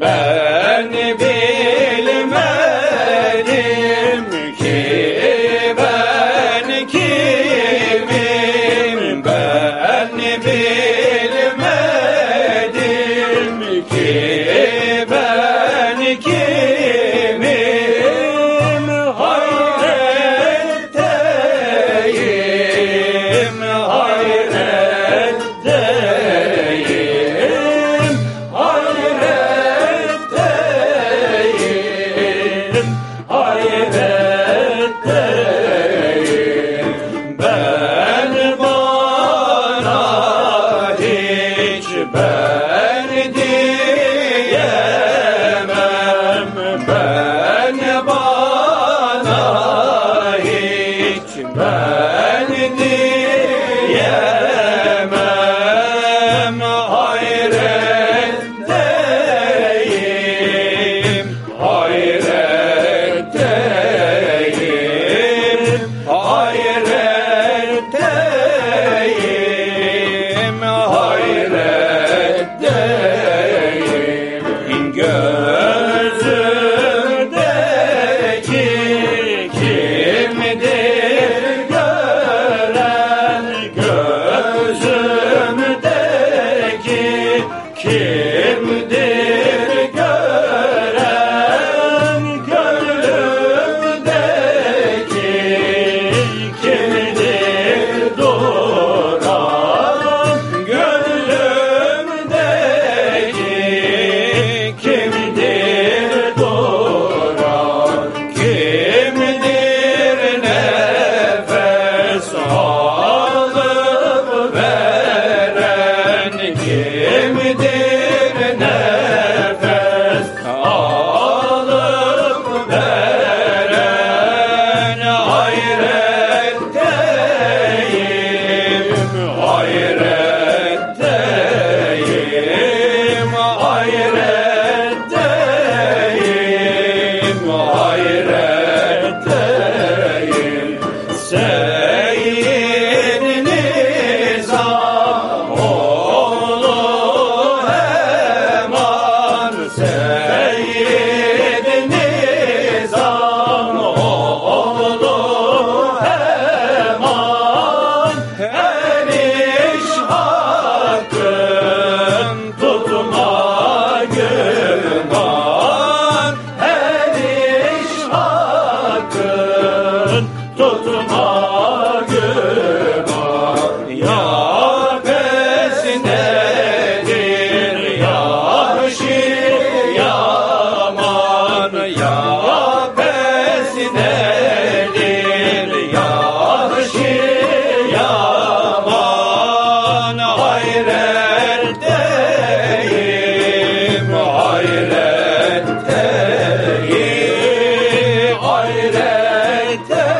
Ben bilmedim ki ben kimim. Ben bilmedim ki ما أهدي يا yeter.